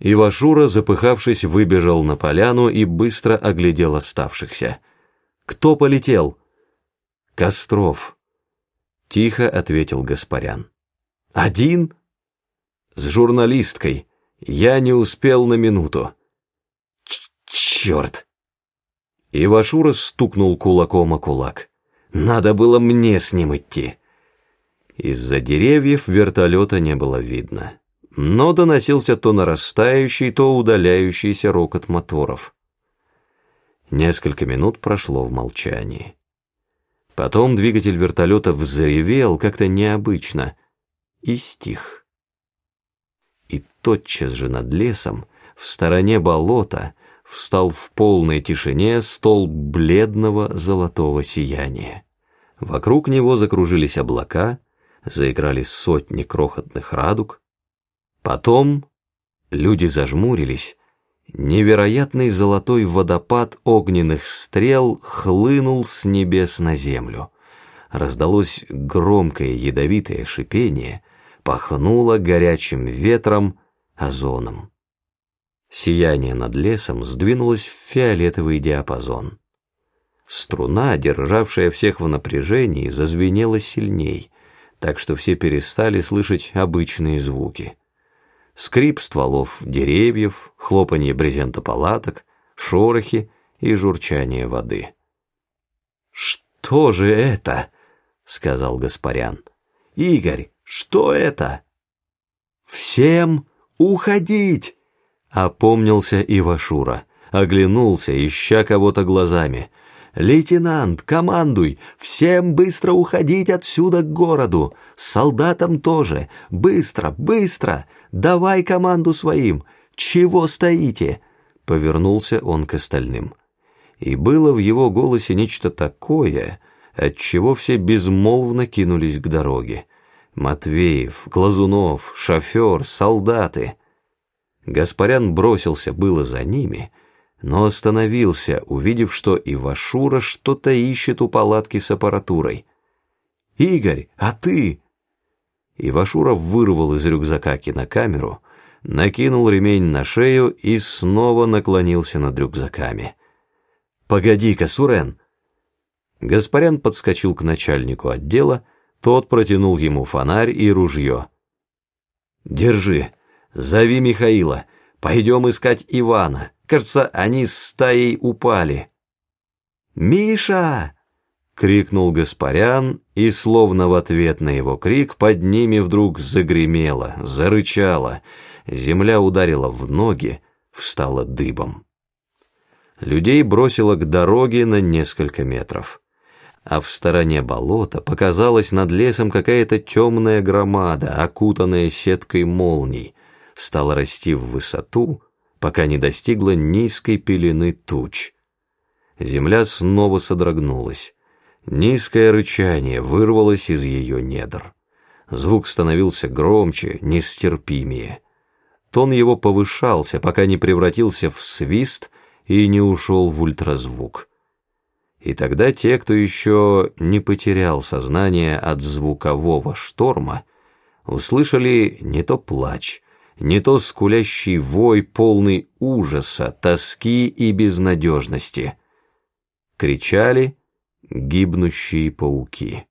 Ивашура, запыхавшись, выбежал на поляну и быстро оглядел оставшихся. «Кто полетел?» «Костров», — тихо ответил Гаспарян. «Один?» «С журналисткой. Я не успел на минуту». Ч «Черт!» Ивашура стукнул кулаком о кулак. «Надо было мне с ним идти». Из-за деревьев вертолета не было видно но доносился то нарастающий, то удаляющийся рокот моторов. Несколько минут прошло в молчании. Потом двигатель вертолета взревел как-то необычно и стих. И тотчас же над лесом, в стороне болота, встал в полной тишине столб бледного золотого сияния. Вокруг него закружились облака, заиграли сотни крохотных радуг, Потом люди зажмурились, невероятный золотой водопад огненных стрел хлынул с небес на землю. Раздалось громкое ядовитое шипение, пахнуло горячим ветром, озоном. Сияние над лесом сдвинулось в фиолетовый диапазон. Струна, державшая всех в напряжении, зазвенела сильней, так что все перестали слышать обычные звуки скрип стволов деревьев, хлопанье брезента палаток, шорохи и журчание воды. «Что же это?» — сказал Гаспарян. «Игорь, что это?» «Всем уходить!» — опомнился Ивашура, оглянулся, ища кого-то глазами. «Лейтенант, командуй! Всем быстро уходить отсюда к городу! Солдатам тоже! Быстро, быстро! Давай команду своим! Чего стоите?» Повернулся он к остальным. И было в его голосе нечто такое, от чего все безмолвно кинулись к дороге. Матвеев, Глазунов, шофер, солдаты. Гаспарян бросился было за ними, но остановился, увидев, что Ивашура что-то ищет у палатки с аппаратурой. «Игорь, а ты?» Ивашуров вырвал из рюкзака кинокамеру, накинул ремень на шею и снова наклонился над рюкзаками. «Погоди-ка, Сурен!» Гаспарян подскочил к начальнику отдела, тот протянул ему фонарь и ружье. «Держи, зови Михаила, пойдем искать Ивана, кажется, они с стаей упали». «Миша!» крикнул Гаспарян, и словно в ответ на его крик под ними вдруг загремело, зарычало, земля ударила в ноги, встала дыбом. Людей бросило к дороге на несколько метров. А в стороне болота показалась над лесом какая-то темная громада, окутанная сеткой молний, стала расти в высоту, пока не достигла низкой пелены туч. Земля снова содрогнулась. Низкое рычание вырвалось из ее недр. Звук становился громче, нестерпимее. Тон его повышался, пока не превратился в свист и не ушел в ультразвук. И тогда те, кто еще не потерял сознание от звукового шторма, услышали не то плач, не то скулящий вой, полный ужаса, тоски и безнадежности. Кричали гибнущие пауки.